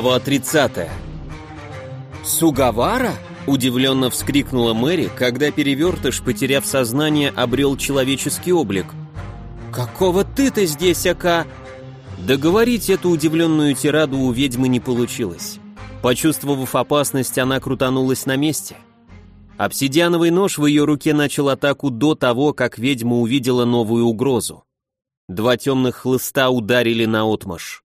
Глава 30. «Сугавара?» – удивленно вскрикнула Мэри, когда перевертыш, потеряв сознание, обрел человеческий облик. «Какого ты-то здесь, Ака?» Договорить эту удивленную тираду у ведьмы не получилось. Почувствовав опасность, она крутанулась на месте. Обсидиановый нож в ее руке начал атаку до того, как ведьма увидела новую угрозу. Два темных хлыста ударили на отмаш.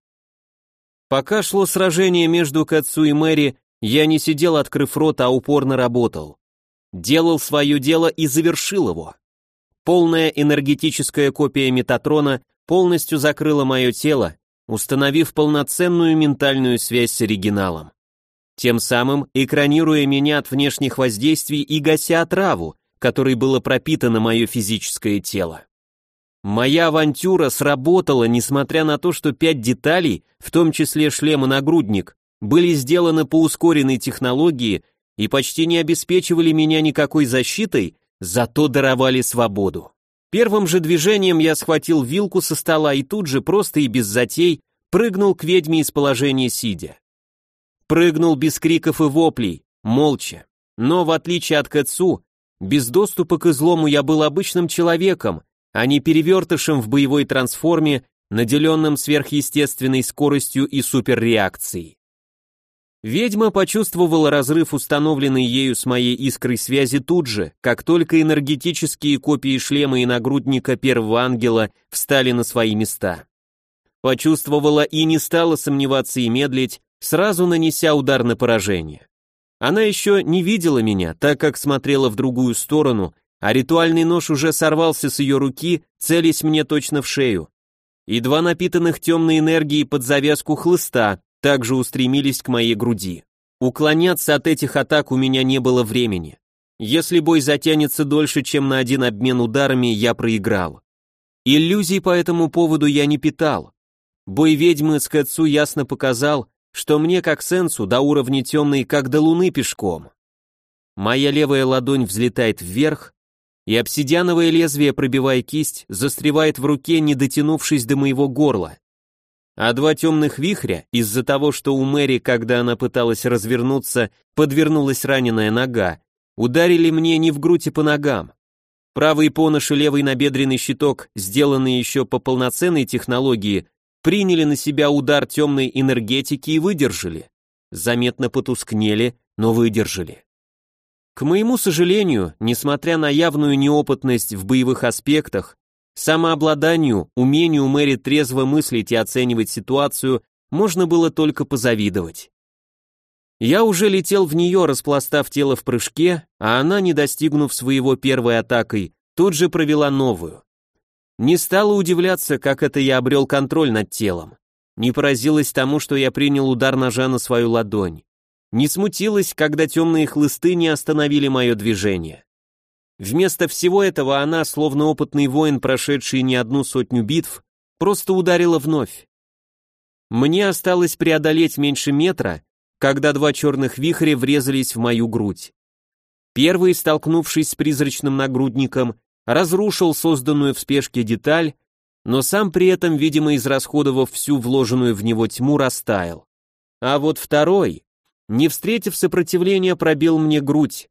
Пока шло сражение между Кацу и Мэри, я не сидел, открыв рот, а упорно работал. Делал свое дело и завершил его. Полная энергетическая копия Метатрона полностью закрыла мое тело, установив полноценную ментальную связь с оригиналом. Тем самым экранируя меня от внешних воздействий и гася отраву, которой было пропитано мое физическое тело. Моя авантюра сработала, несмотря на то, что пять деталей, в том числе шлем и нагрудник, были сделаны по ускоренной технологии и почти не обеспечивали меня никакой защитой, зато даровали свободу. Первым же движением я схватил вилку со стола и тут же, просто и без затей, прыгнул к ведьме из положения сидя. Прыгнул без криков и воплей, молча. Но, в отличие от Кэтсу, без доступа к излому я был обычным человеком, а не перевертышем в боевой трансформе, наделенным сверхъестественной скоростью и суперреакцией. Ведьма почувствовала разрыв, установленный ею с моей искрой связи тут же, как только энергетические копии шлема и нагрудника первого ангела встали на свои места. Почувствовала и не стала сомневаться и медлить, сразу нанеся удар на поражение. Она еще не видела меня, так как смотрела в другую сторону а ритуальный нож уже сорвался с ее руки, целясь мне точно в шею. И два напитанных темной энергией под завязку хлыста также устремились к моей груди. Уклоняться от этих атак у меня не было времени. Если бой затянется дольше, чем на один обмен ударами, я проиграл. Иллюзий по этому поводу я не питал. Бой ведьмы с Кэтсу ясно показал, что мне как сенсу до уровня темной, как до луны пешком. Моя левая ладонь взлетает вверх, и обсидиановое лезвие, пробивая кисть, застревает в руке, не дотянувшись до моего горла. А два темных вихря, из-за того, что у Мэри, когда она пыталась развернуться, подвернулась раненая нога, ударили мне не в грудь и по ногам. Правый понож и левый набедренный щиток, сделанные еще по полноценной технологии, приняли на себя удар темной энергетики и выдержали. Заметно потускнели, но выдержали. К моему сожалению, несмотря на явную неопытность в боевых аспектах, самообладанию, умению Мэри трезво мыслить и оценивать ситуацию можно было только позавидовать. Я уже летел в нее, распластав тело в прыжке, а она, не достигнув своего первой атакой, тут же провела новую. Не стала удивляться, как это я обрел контроль над телом. Не поразилась тому, что я принял удар ножа на свою ладонь не смутилась, когда темные хлысты не остановили мое движение. Вместо всего этого она, словно опытный воин, прошедший не одну сотню битв, просто ударила вновь. Мне осталось преодолеть меньше метра, когда два черных вихря врезались в мою грудь. Первый, столкнувшись с призрачным нагрудником, разрушил созданную в спешке деталь, но сам при этом, видимо, израсходовав всю вложенную в него тьму, растаял. А вот второй, не встретив сопротивления, пробил мне грудь.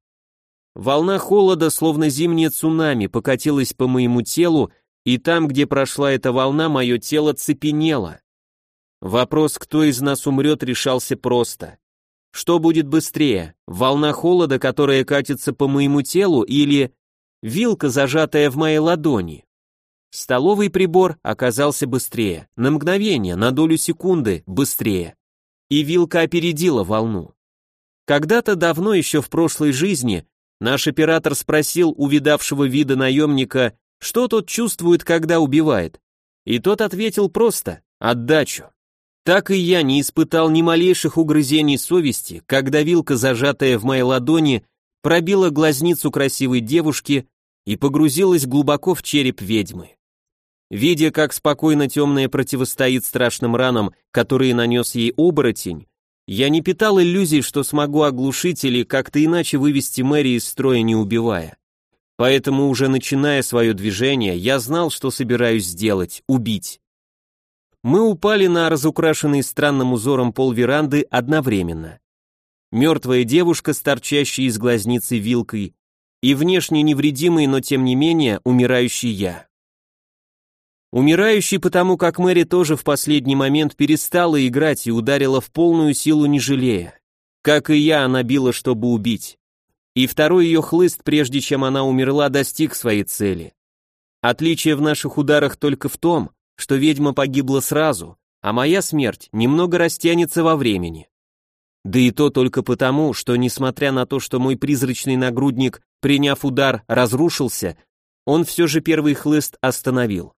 Волна холода, словно зимнее цунами, покатилась по моему телу, и там, где прошла эта волна, мое тело цепенело. Вопрос, кто из нас умрет, решался просто. Что будет быстрее, волна холода, которая катится по моему телу, или вилка, зажатая в моей ладони? Столовый прибор оказался быстрее, на мгновение, на долю секунды быстрее и вилка опередила волну. Когда-то давно, еще в прошлой жизни, наш оператор спросил у видавшего вида наемника, что тот чувствует, когда убивает. И тот ответил просто «отдачу». Так и я не испытал ни малейших угрызений совести, когда вилка, зажатая в моей ладони, пробила глазницу красивой девушки и погрузилась глубоко в череп ведьмы. Видя, как спокойно темная противостоит страшным ранам, которые нанес ей оборотень, я не питал иллюзий, что смогу оглушить или как-то иначе вывести Мэри из строя, не убивая. Поэтому, уже начиная свое движение, я знал, что собираюсь сделать — убить. Мы упали на разукрашенный странным узором пол веранды одновременно. Мертвая девушка с торчащей из глазницы вилкой и внешне невредимый, но тем не менее умирающий я. Умирающий потому, как Мэри тоже в последний момент перестала играть и ударила в полную силу не жалея. Как и я, она била, чтобы убить. И второй ее хлыст, прежде чем она умерла, достиг своей цели. Отличие в наших ударах только в том, что ведьма погибла сразу, а моя смерть немного растянется во времени. Да и то только потому, что, несмотря на то, что мой призрачный нагрудник, приняв удар, разрушился, он все же первый хлыст остановил.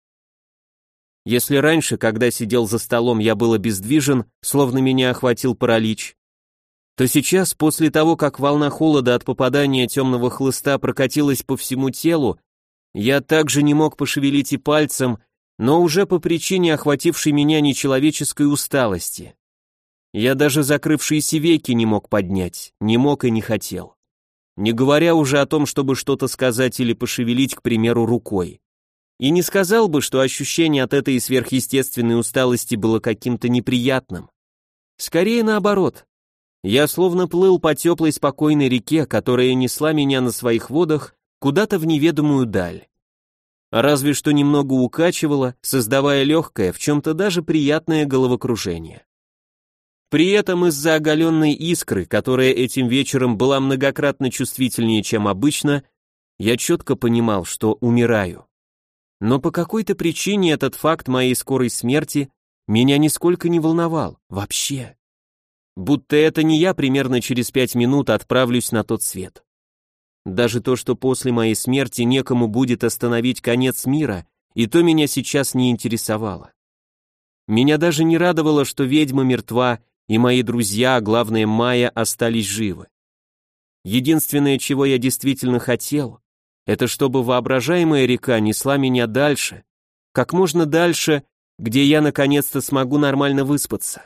Если раньше, когда сидел за столом, я был обездвижен, словно меня охватил паралич, то сейчас, после того, как волна холода от попадания темного хлыста прокатилась по всему телу, я также не мог пошевелить и пальцем, но уже по причине охватившей меня нечеловеческой усталости. Я даже закрывшиеся веки не мог поднять, не мог и не хотел. Не говоря уже о том, чтобы что-то сказать или пошевелить, к примеру, рукой. И не сказал бы, что ощущение от этой сверхъестественной усталости было каким-то неприятным. Скорее наоборот. Я словно плыл по теплой спокойной реке, которая несла меня на своих водах куда-то в неведомую даль. Разве что немного укачивала, создавая легкое, в чем-то даже приятное головокружение. При этом из-за оголенной искры, которая этим вечером была многократно чувствительнее, чем обычно, я четко понимал, что умираю. Но по какой-то причине этот факт моей скорой смерти меня нисколько не волновал, вообще. Будто это не я примерно через пять минут отправлюсь на тот свет. Даже то, что после моей смерти некому будет остановить конец мира, и то меня сейчас не интересовало. Меня даже не радовало, что ведьма мертва, и мои друзья, главное Майя, остались живы. Единственное, чего я действительно хотел, это чтобы воображаемая река несла меня дальше, как можно дальше, где я наконец-то смогу нормально выспаться.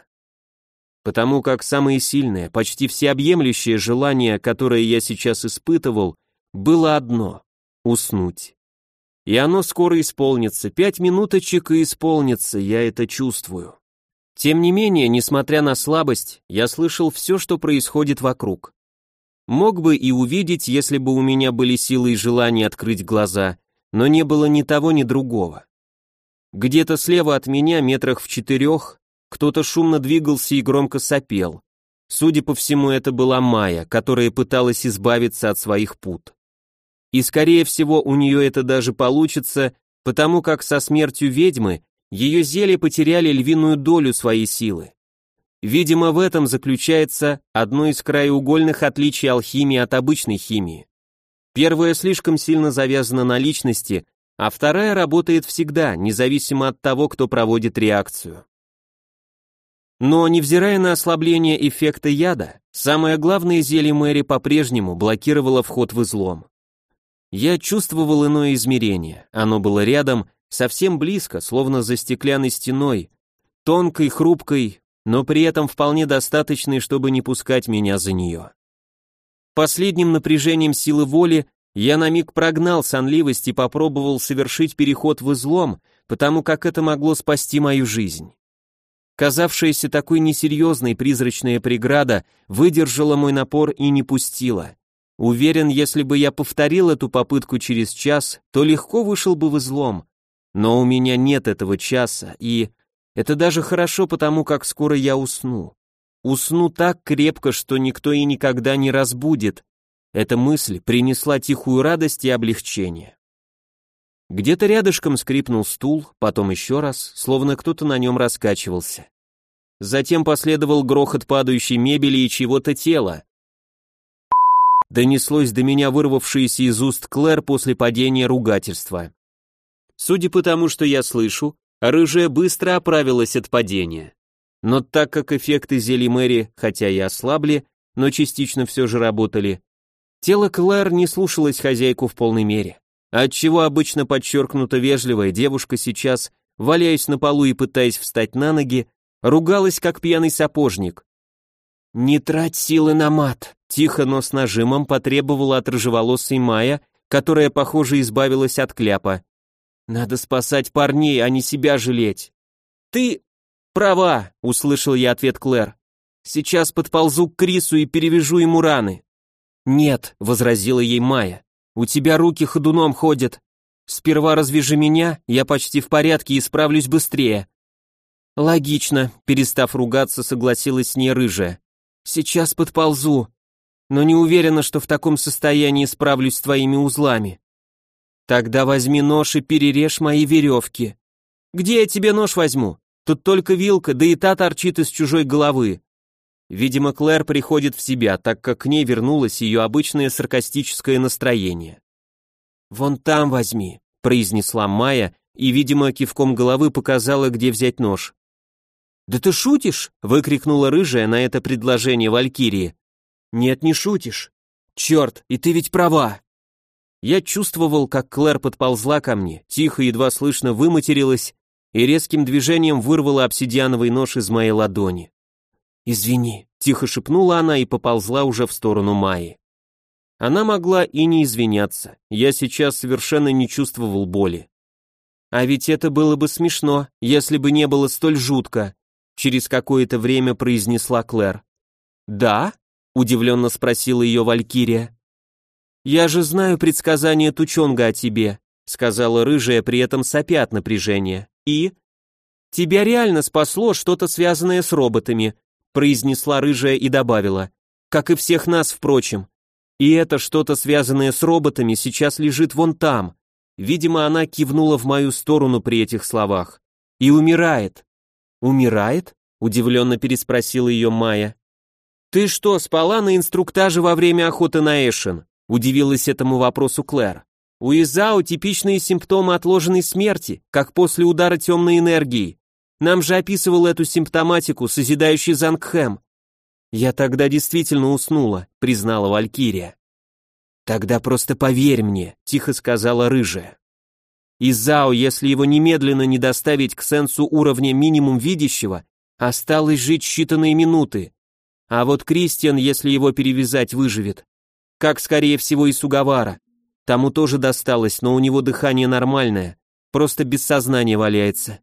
Потому как самое сильное, почти всеобъемлющее желание, которое я сейчас испытывал, было одно — уснуть. И оно скоро исполнится, пять минуточек и исполнится, я это чувствую. Тем не менее, несмотря на слабость, я слышал все, что происходит вокруг. Мог бы и увидеть, если бы у меня были силы и желание открыть глаза, но не было ни того, ни другого. Где-то слева от меня, метрах в четырех, кто-то шумно двигался и громко сопел. Судя по всему, это была Майя, которая пыталась избавиться от своих пут. И скорее всего у нее это даже получится, потому как со смертью ведьмы ее зелья потеряли львиную долю своей силы. Видимо, в этом заключается одно из краеугольных отличий алхимии от обычной химии. Первая слишком сильно завязана на личности, а вторая работает всегда, независимо от того, кто проводит реакцию. Но, невзирая на ослабление эффекта яда, самое главное зелье Мэри по-прежнему блокировало вход в излом. Я чувствовал иное измерение, оно было рядом, совсем близко, словно за стеклянной стеной, тонкой, хрупкой, но при этом вполне достаточной, чтобы не пускать меня за нее. Последним напряжением силы воли я на миг прогнал сонливость и попробовал совершить переход в излом, потому как это могло спасти мою жизнь. Казавшаяся такой несерьезной призрачная преграда выдержала мой напор и не пустила. Уверен, если бы я повторил эту попытку через час, то легко вышел бы в излом. Но у меня нет этого часа, и это даже хорошо, потому как скоро я усну. Усну так крепко, что никто и никогда не разбудит. Эта мысль принесла тихую радость и облегчение. Где-то рядышком скрипнул стул, потом еще раз, словно кто-то на нем раскачивался. Затем последовал грохот падающей мебели и чего-то тела. Донеслось до меня вырвавшееся из уст Клэр после падения ругательства. Судя по тому, что я слышу, Рыжая быстро оправилась от падения. Но так как эффекты зелий Мэри, хотя и ослабли, но частично все же работали, тело Клэр не слушалось хозяйку в полной мере. Отчего обычно подчеркнуто вежливая девушка сейчас, валяясь на полу и пытаясь встать на ноги, ругалась как пьяный сапожник. «Не трать силы на мат», — тихо, но с нажимом потребовала от рыжеволосой Майя, которая, похоже, избавилась от кляпа. Надо спасать парней, а не себя жалеть. Ты... «Права», — услышал я ответ Клэр. «Сейчас подползу к Крису и перевяжу ему раны». «Нет», — возразила ей Майя, — «у тебя руки ходуном ходят. Сперва развяжи меня, я почти в порядке и справлюсь быстрее». «Логично», — перестав ругаться, согласилась с ней рыжая. «Сейчас подползу, но не уверена, что в таком состоянии справлюсь с твоими узлами». «Тогда возьми нож и перережь мои веревки». «Где я тебе нож возьму? Тут только вилка, да и та торчит из чужой головы». Видимо, Клэр приходит в себя, так как к ней вернулось ее обычное саркастическое настроение. «Вон там возьми», — произнесла Майя и, видимо, кивком головы показала, где взять нож. «Да ты шутишь?» — выкрикнула рыжая на это предложение Валькирии. «Нет, не шутишь. Черт, и ты ведь права!» Я чувствовал, как Клэр подползла ко мне, тихо, едва слышно выматерилась и резким движением вырвала обсидиановый нож из моей ладони. «Извини», — тихо шепнула она и поползла уже в сторону Майи. Она могла и не извиняться, я сейчас совершенно не чувствовал боли. А ведь это было бы смешно, если бы не было столь жутко, через какое-то время произнесла Клэр. «Да?» удивленно спросила ее Валькирия. «Я же знаю предсказание Тучонга о тебе», сказала рыжая, при этом сопя от напряжения. «И?» «Тебя реально спасло что-то связанное с роботами», произнесла рыжая и добавила. «Как и всех нас, впрочем. И это что-то связанное с роботами сейчас лежит вон там». Видимо, она кивнула в мою сторону при этих словах. «И умирает». «Умирает?» удивленно переспросила ее Майя. «Ты что, спала на инструктаже во время охоты на Эшен?» – удивилась этому вопросу Клэр. «У Изао типичные симптомы отложенной смерти, как после удара темной энергии. Нам же описывал эту симптоматику созидающий Зангхэм». «Я тогда действительно уснула», – признала Валькирия. «Тогда просто поверь мне», – тихо сказала рыжая. Изао, если его немедленно не доставить к сенсу уровня минимум видящего, осталось жить считанные минуты. А вот Кристиан, если его перевязать, выживет. Как, скорее всего, и Сугавара. Тому тоже досталось, но у него дыхание нормальное, просто без сознания валяется.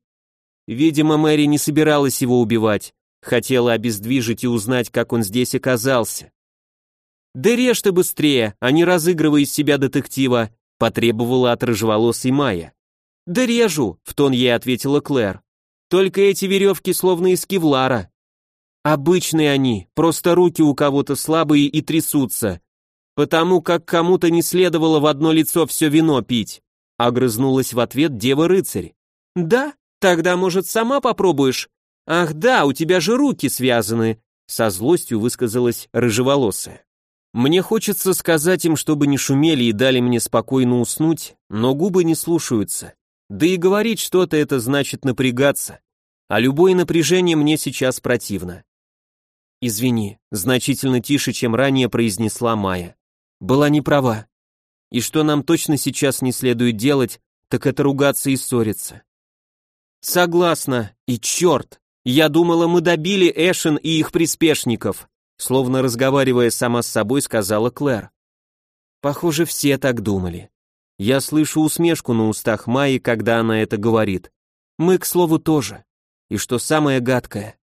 Видимо, Мэри не собиралась его убивать, хотела обездвижить и узнать, как он здесь оказался. «Да режь ты быстрее, а не разыгрывай из себя детектива», потребовала от рыжеволосой Майя. «Да режу», — в тон ей ответила Клэр. «Только эти веревки словно из кевлара». Обычные они, просто руки у кого-то слабые и трясутся. Потому как кому-то не следовало в одно лицо все вино пить. Огрызнулась в ответ дева-рыцарь. Да? Тогда, может, сама попробуешь? Ах да, у тебя же руки связаны. Со злостью высказалась рыжеволосая. Мне хочется сказать им, чтобы не шумели и дали мне спокойно уснуть, но губы не слушаются. Да и говорить что-то это значит напрягаться. А любое напряжение мне сейчас противно. «Извини», значительно тише, чем ранее произнесла Майя. «Была не права. И что нам точно сейчас не следует делать, так это ругаться и ссориться». «Согласна. И черт! Я думала, мы добили Эшен и их приспешников», словно разговаривая сама с собой, сказала Клэр. Похоже, все так думали. Я слышу усмешку на устах Майи, когда она это говорит. Мы, к слову, тоже. И что самое гадкое,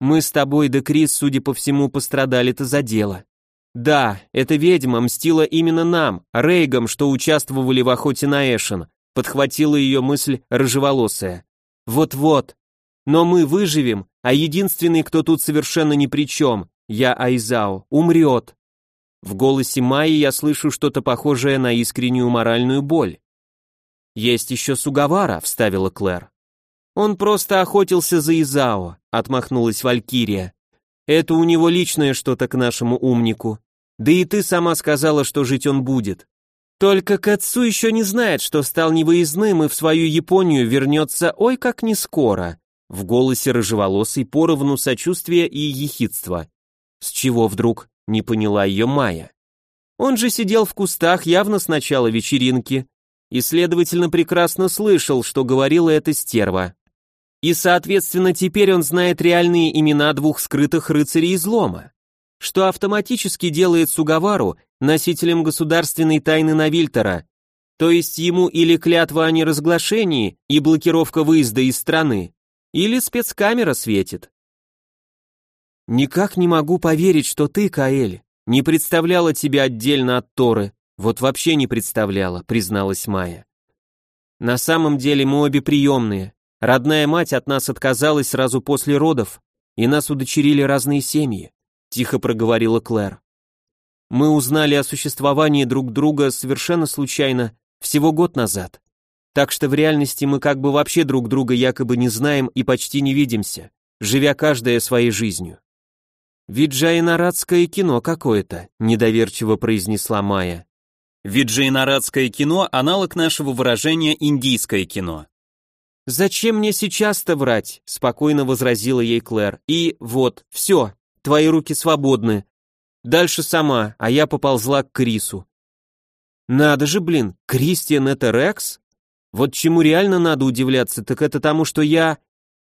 мы с тобой, да Крис, судя по всему, пострадали-то за дело. Да, эта ведьма мстила именно нам, Рейгам, что участвовали в охоте на Эшен, подхватила ее мысль рыжеволосая. Вот-вот. Но мы выживем, а единственный, кто тут совершенно ни при чем, я Айзао, умрет. В голосе Майи я слышу что-то похожее на искреннюю моральную боль. «Есть еще Сугавара», — вставила Клэр. «Он просто охотился за Изао», — отмахнулась Валькирия. «Это у него личное что-то к нашему умнику. Да и ты сама сказала, что жить он будет. Только к отцу еще не знает, что стал невыездным и в свою Японию вернется ой как не скоро». В голосе рыжеволосой поровну сочувствия и ехидства. С чего вдруг, не поняла ее Майя. Он же сидел в кустах явно с начала вечеринки и, следовательно, прекрасно слышал, что говорила эта стерва. И, соответственно, теперь он знает реальные имена двух скрытых рыцарей излома, что автоматически делает Сугавару носителем государственной тайны Навильтера, то есть ему или клятва о неразглашении и блокировка выезда из страны, Или спецкамера светит. Никак не могу поверить, что ты, Каэль, не представляла тебя отдельно от Торы. Вот вообще не представляла, призналась Майя. На самом деле мы обе приемные. Родная мать от нас отказалась сразу после родов, и нас удочерили разные семьи, тихо проговорила Клэр. Мы узнали о существовании друг друга совершенно случайно, всего год назад. Так что в реальности мы как бы вообще друг друга якобы не знаем и почти не видимся, живя каждая своей жизнью. «Виджайнарадское кино какое-то», — недоверчиво произнесла Майя. Виджайнарадское кино — аналог нашего выражения «индийское кино». «Зачем мне сейчас-то врать?» — спокойно возразила ей Клэр. «И вот, все, твои руки свободны. Дальше сама, а я поползла к Крису». «Надо же, блин, Кристиан это Рекс? Вот чему реально надо удивляться, так это тому, что я...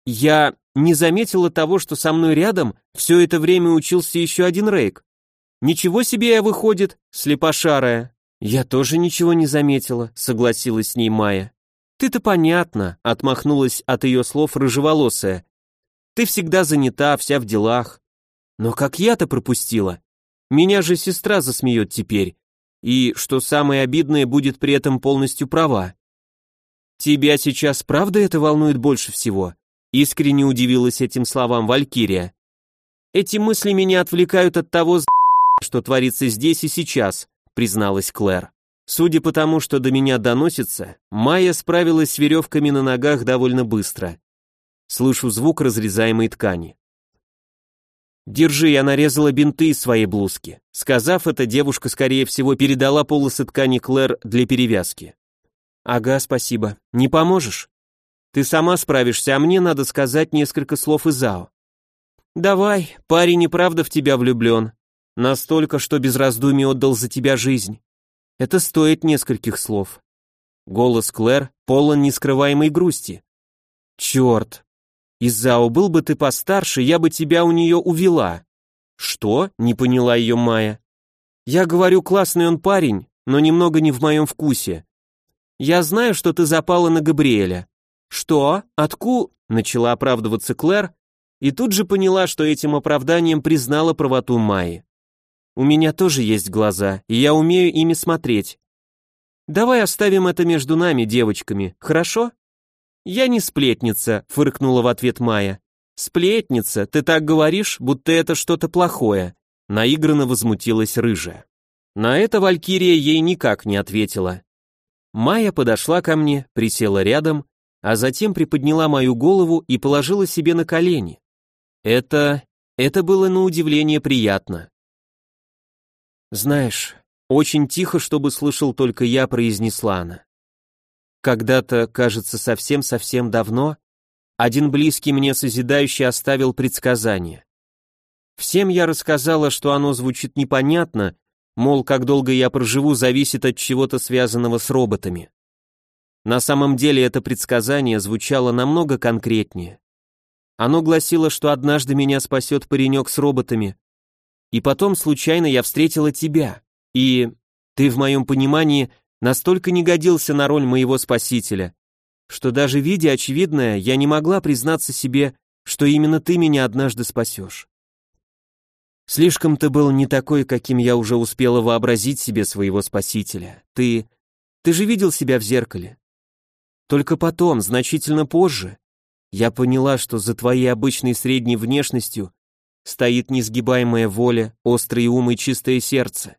Я не заметила того, что со мной рядом все это время учился еще один Рейк. Ничего себе я выходит, слепошарая. Я тоже ничего не заметила, согласилась с ней Майя. Ты-то понятно, отмахнулась от ее слов рыжеволосая. Ты всегда занята, вся в делах. Но как я-то пропустила? Меня же сестра засмеет теперь. И, что самое обидное, будет при этом полностью права. Тебя сейчас правда это волнует больше всего? Искренне удивилась этим словам Валькирия. Эти мысли меня отвлекают от того, что творится здесь и сейчас, призналась Клэр. Судя по тому, что до меня доносится, Майя справилась с веревками на ногах довольно быстро. Слышу звук разрезаемой ткани. «Держи, я нарезала бинты из своей блузки». Сказав это, девушка, скорее всего, передала полосы ткани Клэр для перевязки. «Ага, спасибо. Не поможешь?» Ты сама справишься, а мне надо сказать несколько слов Изао. Давай, парень и правда в тебя влюблен. Настолько, что без раздумий отдал за тебя жизнь. Это стоит нескольких слов. Голос Клэр полон нескрываемой грусти. Черт. Изао, был бы ты постарше, я бы тебя у нее увела. Что? Не поняла ее Майя. Я говорю, классный он парень, но немного не в моем вкусе. Я знаю, что ты запала на Габриэля. «Что? Отку?» — начала оправдываться Клэр, и тут же поняла, что этим оправданием признала правоту Майи. «У меня тоже есть глаза, и я умею ими смотреть. Давай оставим это между нами, девочками, хорошо?» «Я не сплетница», — фыркнула в ответ Майя. «Сплетница, ты так говоришь, будто это что-то плохое», — наигранно возмутилась рыжая. На это Валькирия ей никак не ответила. Майя подошла ко мне, присела рядом а затем приподняла мою голову и положила себе на колени. Это... это было на удивление приятно. Знаешь, очень тихо, чтобы слышал только я, произнесла она. Когда-то, кажется, совсем-совсем давно, один близкий мне созидающий оставил предсказание. Всем я рассказала, что оно звучит непонятно, мол, как долго я проживу, зависит от чего-то связанного с роботами. На самом деле это предсказание звучало намного конкретнее. Оно гласило, что однажды меня спасет паренек с роботами, и потом случайно я встретила тебя, и ты в моем понимании настолько не годился на роль моего спасителя, что даже видя очевидное, я не могла признаться себе, что именно ты меня однажды спасешь. Слишком ты был не такой, каким я уже успела вообразить себе своего спасителя. Ты... ты же видел себя в зеркале. Только потом, значительно позже, я поняла, что за твоей обычной средней внешностью стоит несгибаемая воля, острый ум и чистое сердце.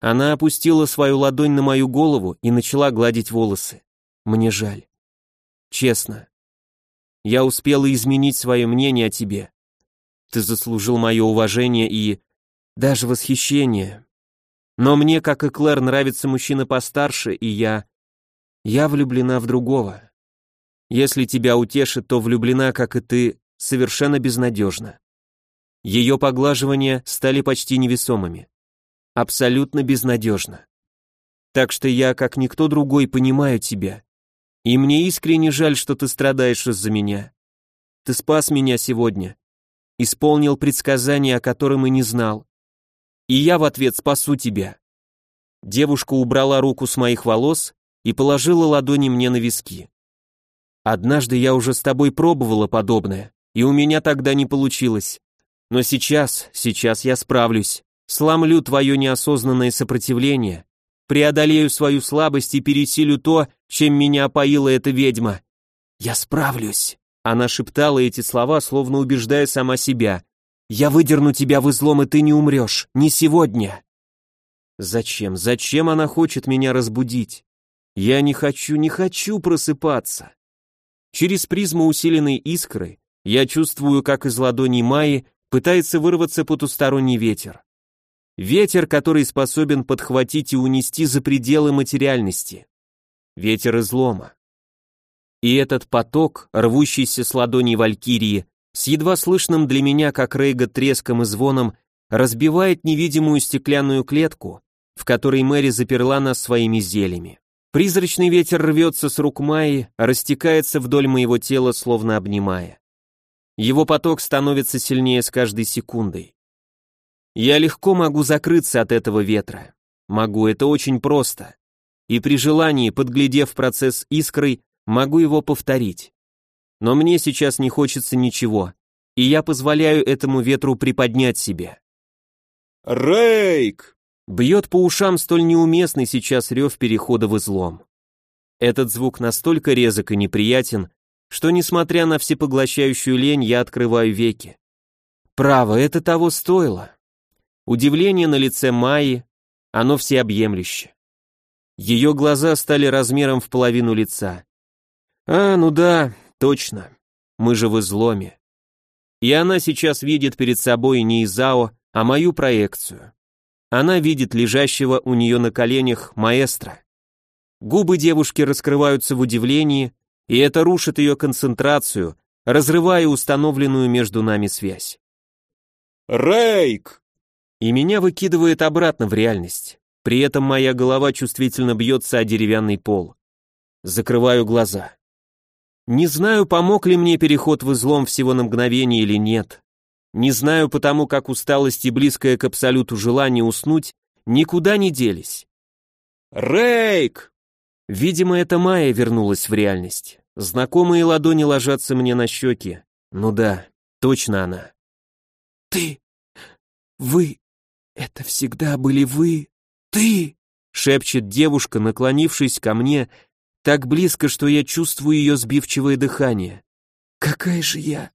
Она опустила свою ладонь на мою голову и начала гладить волосы. Мне жаль. Честно. Я успела изменить свое мнение о тебе. Ты заслужил мое уважение и даже восхищение. Но мне, как и Клэр, нравится мужчина постарше, и я я влюблена в другого. Если тебя утешит, то влюблена, как и ты, совершенно безнадежно. Ее поглаживания стали почти невесомыми. Абсолютно безнадежно. Так что я, как никто другой, понимаю тебя. И мне искренне жаль, что ты страдаешь из-за меня. Ты спас меня сегодня. Исполнил предсказание, о котором и не знал. И я в ответ спасу тебя. Девушка убрала руку с моих волос и положила ладони мне на виски. Однажды я уже с тобой пробовала подобное, и у меня тогда не получилось. Но сейчас, сейчас я справлюсь. Сломлю твое неосознанное сопротивление, преодолею свою слабость и пересилю то, чем меня опоила эта ведьма. Я справлюсь. Она шептала эти слова, словно убеждая сама себя. Я выдерну тебя в излом, и ты не умрешь. Не сегодня. Зачем? Зачем она хочет меня разбудить? Я не хочу, не хочу просыпаться. Через призму усиленной искры я чувствую, как из ладони Майи пытается вырваться потусторонний ветер. Ветер, который способен подхватить и унести за пределы материальности. Ветер излома. И этот поток, рвущийся с ладоней Валькирии, с едва слышным для меня, как Рейга, треском и звоном, разбивает невидимую стеклянную клетку, в которой Мэри заперла нас своими зельями. Призрачный ветер рвется с рук Майи, растекается вдоль моего тела, словно обнимая. Его поток становится сильнее с каждой секундой. Я легко могу закрыться от этого ветра. Могу, это очень просто. И при желании, подглядев процесс искрой, могу его повторить. Но мне сейчас не хочется ничего, и я позволяю этому ветру приподнять себя. «Рейк!» Бьет по ушам столь неуместный сейчас рев перехода в излом. Этот звук настолько резок и неприятен, что, несмотря на всепоглощающую лень, я открываю веки. Право, это того стоило. Удивление на лице Майи, оно всеобъемлюще. Ее глаза стали размером в половину лица. А, ну да, точно. Мы же в изломе. И она сейчас видит перед собой не Изао, а мою проекцию. Она видит лежащего у нее на коленях маэстро. Губы девушки раскрываются в удивлении, и это рушит ее концентрацию, разрывая установленную между нами связь. «Рейк!» И меня выкидывает обратно в реальность. При этом моя голова чувствительно бьется о деревянный пол. Закрываю глаза. Не знаю, помог ли мне переход в излом всего на мгновение или нет. Не знаю потому, как усталость и близкое к абсолюту желание уснуть никуда не делись. «Рейк!» Видимо, это Майя вернулась в реальность. Знакомые ладони ложатся мне на щеки. Ну да, точно она. «Ты... вы... это всегда были вы... ты...» шепчет девушка, наклонившись ко мне так близко, что я чувствую ее сбивчивое дыхание. «Какая же я...»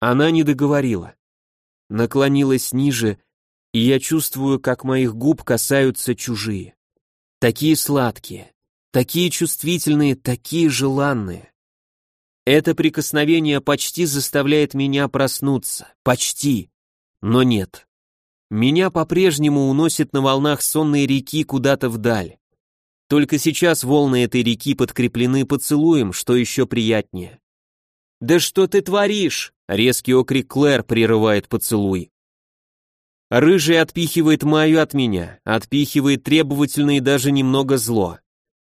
Она не договорила. Наклонилась ниже, и я чувствую, как моих губ касаются чужие. Такие сладкие, такие чувствительные, такие желанные. Это прикосновение почти заставляет меня проснуться, почти, но нет. Меня по-прежнему уносит на волнах сонной реки куда-то вдаль. Только сейчас волны этой реки подкреплены поцелуем, что еще приятнее. «Да что ты творишь?» — резкий окрик Клэр прерывает поцелуй. Рыжий отпихивает Майю от меня, отпихивает требовательно и даже немного зло.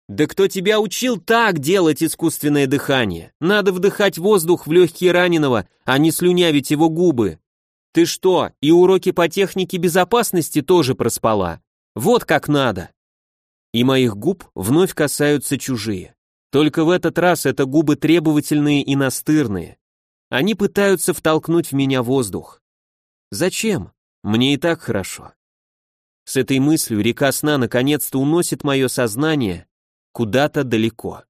«Да кто тебя учил так делать искусственное дыхание? Надо вдыхать воздух в легкие раненого, а не слюнявить его губы. Ты что, и уроки по технике безопасности тоже проспала? Вот как надо!» И моих губ вновь касаются чужие. Только в этот раз это губы требовательные и настырные. Они пытаются втолкнуть в меня воздух. Зачем? Мне и так хорошо. С этой мыслью река сна наконец-то уносит мое сознание куда-то далеко.